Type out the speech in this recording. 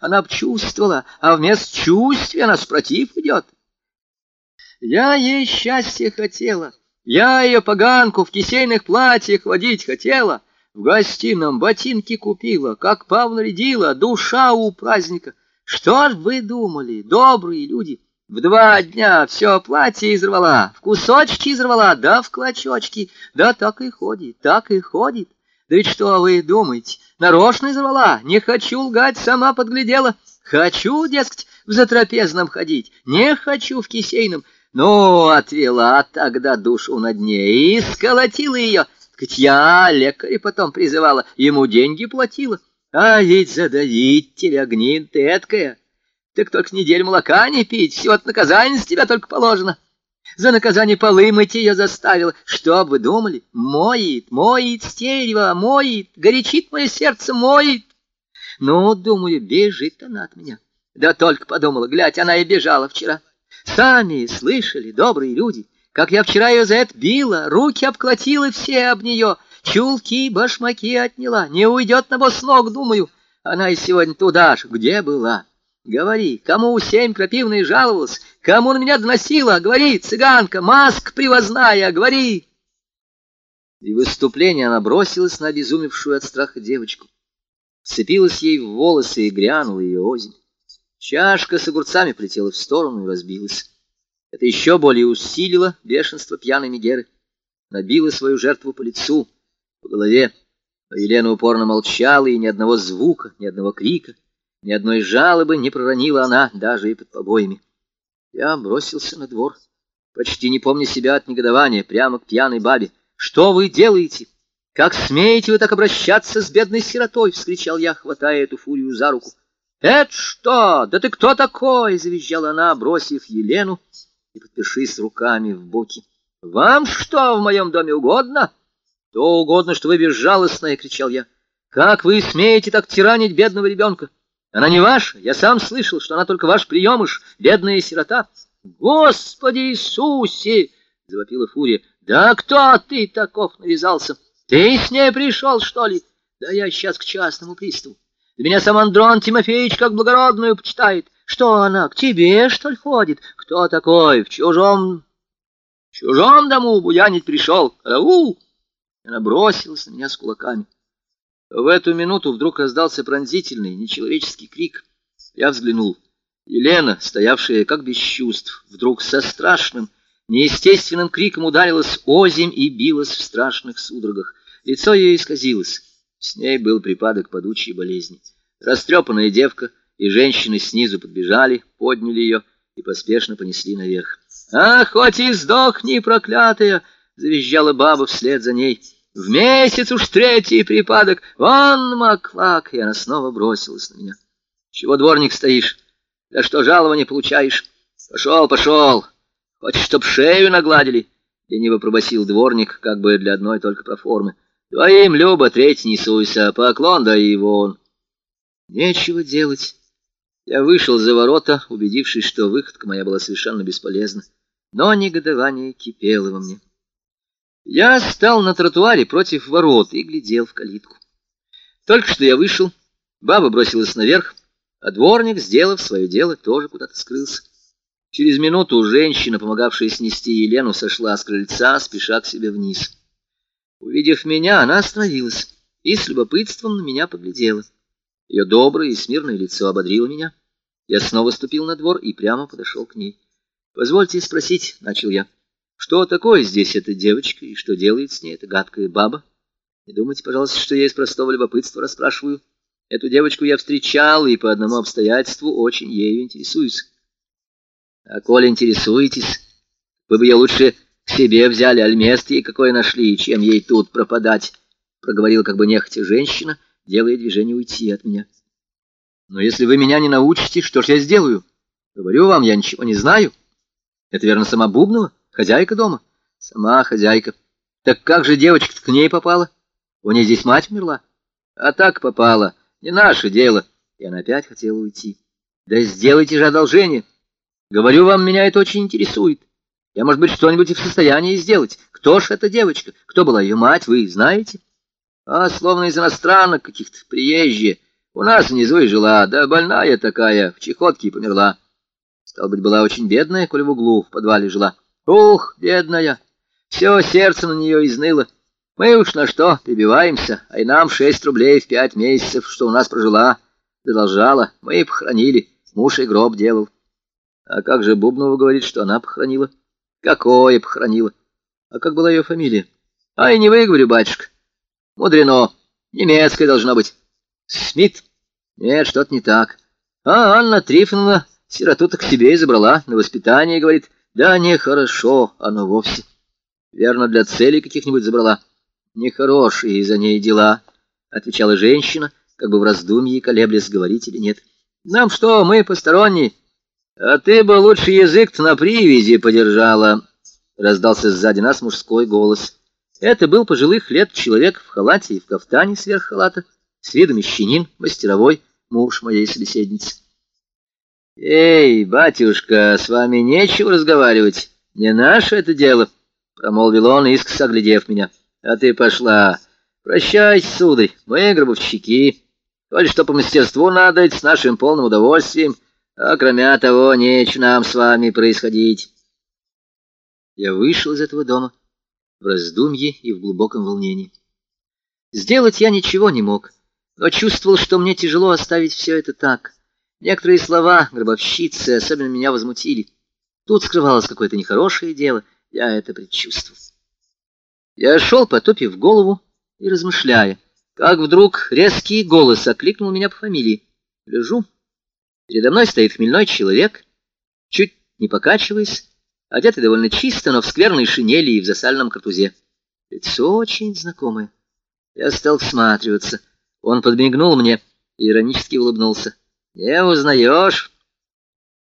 Она б а вместо чувствия нас против идет. Я ей счастье хотела, я ее поганку в кисейных платьях водить хотела, в гостином ботинки купила, как Павла рядила, душа у праздника. Что ж вы думали, добрые люди, в два дня все платье изорвала, в кусочки изорвала, да в клочочки, да так и ходит, так и ходит. Да ведь что вы думаете, нарочно изорвала, не хочу лгать, сама подглядела. Хочу, дескать, в затрапезном ходить, не хочу в кисейном. Ну, отвела тогда душу на дне и сколотила ее. Так я лекаря потом призывала, ему деньги платила. А ведь задавить тебя гнит эткая. Так только неделю молока не пить, всего-то наказание с тебя только положено. За наказание полы мыть ее заставила. Что вы думали? Моет, моет стерево, моет, горячит мое сердце, моет. Ну, думаю, бежит она от меня. Да только подумала, глядь, она и бежала вчера. Сами слышали, добрые люди, как я вчера ее за это била, руки обколотила все об нее, чулки, башмаки отняла, не уйдет на босс ног, думаю. Она и сегодня туда ж, где была. Говори, кому семь крапивной жаловалась, кому на меня доносила, говори, цыганка, маск привозная, говори. И в выступлении она бросилась на обезумевшую от страха девочку. Сцепилась ей в волосы и грянула ее озимь. Чашка с огурцами полетела в сторону и разбилась. Это еще более усилило бешенство пьяной Мегеры. Набила свою жертву по лицу, по голове. Но Елена упорно молчала, и ни одного звука, ни одного крика. Ни одной жалобы не проронила она, даже и под побоями. Я бросился на двор, почти не помня себя от негодования, прямо к пьяной бабе. «Что вы делаете? Как смеете вы так обращаться с бедной сиротой?» — вскричал я, хватая эту фурию за руку. «Это что? Да ты кто такой?» — завизжала она, бросив Елену и подпершись руками в боки. «Вам что в моем доме угодно?» «То угодно, что вы безжалостная!» — кричал я. «Как вы смеете так тиранить бедного ребенка?» Она не ваша, я сам слышал, что она только ваш приемыш, бедная сирота. Господи Иисусе! — завопила Фурия. Да кто ты таков навязался? Ты с ней пришел, что ли? Да я сейчас к частному приставу. Да меня сам Андрон Тимофеевич как благородную почитает. Что она, к тебе, что ли, ходит? Кто такой? В чужом... В чужом дому буянить пришел. Караул! Она бросилась на меня с кулаками. В эту минуту вдруг раздался пронзительный, нечеловеческий крик. Я взглянул. Елена, стоявшая как без чувств, вдруг со страшным, неестественным криком ударилась озимь и билась в страшных судорогах. Лицо ее исказилось. С ней был припадок падучей болезни. Растрепанная девка и женщины снизу подбежали, подняли ее и поспешно понесли наверх. «Ах, хоть и сдохни, проклятая!» — завизжала баба вслед за ней. В месяц уж третий припадок. Вон, Маклак! И она снова бросилась на меня. Чего, дворник, стоишь? Да что, жалование получаешь? Пошел, пошел. Хочешь, чтоб шею нагладили? Лениво пробасил дворник, как бы для одной только проформы. Двоим, Люба, третий не суйся, поклон да и вон. Нечего делать. Я вышел за ворота, убедившись, что выходка моя была совершенно бесполезна. Но негодование кипело во мне. Я стал на тротуаре против ворот и глядел в калитку. Только что я вышел, баба бросилась наверх, а дворник, сделав свое дело, тоже куда-то скрылся. Через минуту женщина, помогавшая снести Елену, сошла с крыльца, спеша к себе вниз. Увидев меня, она остановилась и с любопытством на меня поглядела. Ее доброе и смирное лицо ободрило меня. Я снова ступил на двор и прямо подошел к ней. «Позвольте спросить», — начал я. Что такое здесь эта девочка и что делает с ней эта гадкая баба? Не думайте, пожалуйста, что я из простого любопытства расспрашиваю. Эту девочку я встречал и по одному обстоятельству очень ею интересуюсь. А коли интересуетесь, вы бы ее лучше к себе взяли, аль место ей какое нашли, чем ей тут пропадать, — проговорила как бы нехотя женщина, делая движение уйти от меня. Но если вы меня не научите, что ж я сделаю? Говорю вам, я ничего не знаю. Это, верно, сама Бубнова? Хозяйка дома? Сама хозяйка. Так как же девочка к ней попала? У нее здесь мать умерла? А так попала. Не наше дело. И она опять хотела уйти. Да сделайте же одолжение. Говорю вам, меня это очень интересует. Я, может быть, что-нибудь в состоянии сделать. Кто ж эта девочка? Кто была ее мать, вы знаете? А, словно из иностранных каких-то, приезжие. У нас внизу и жила, да больная такая, в чехотке и померла. Стал быть, была очень бедная, коли в углу в подвале жила. Ух, бедная! Все сердце на нее изныло. Мы уж на что прибиваемся, а и нам шесть рублей в пять месяцев, что у нас прожила, задолжала. Мы и похоронили, муж и гроб делал. А как же Бубнова говорит, что она похоронила? Какое похоронила? А как была ее фамилия? А и не выговорю, батюшка. Мудрено. Немецкая должна быть. Смит? Нет, что-то не так. А Анна Трифоновна сироту-то к себе и забрала. На воспитание, говорит. Да нехорошо оно вовсе. Верно, для целей каких-нибудь забрала. Нехорошие за ней дела, отвечала женщина, как бы в раздумье колеблясь, говорить или нет. Нам что, мы посторонние? А ты бы лучше язык на привязи подержала, раздался сзади нас мужской голос. Это был пожилых лет человек в халате и в кафтане сверх халата, с видом мещанин, мастеровой, муж моей собеседницы. «Эй, батюшка, с вами нечего разговаривать, не наше это дело», — промолвил он, искоса оглядев меня. «А ты пошла. Прощай, сударь, мы гробовщики. Коли что по мастерству надо, с нашим полным удовольствием, а кроме того, нечего нам с вами происходить». Я вышел из этого дома в раздумье и в глубоком волнении. Сделать я ничего не мог, но чувствовал, что мне тяжело оставить все это так. Некоторые слова гробовщицы особенно меня возмутили. Тут скрывалось какое-то нехорошее дело, я это предчувствовал. Я шел, потопив голову и размышляя, как вдруг резкий голос окликнул меня по фамилии. Лежу. Передо мной стоит хмельной человек, чуть не покачиваясь, одетый довольно чисто, но в скверной шинели и в засальном картузе. Лицо очень знакомое. Я стал всматриваться. Он подмигнул мне и иронически улыбнулся. «Не узнаешь?»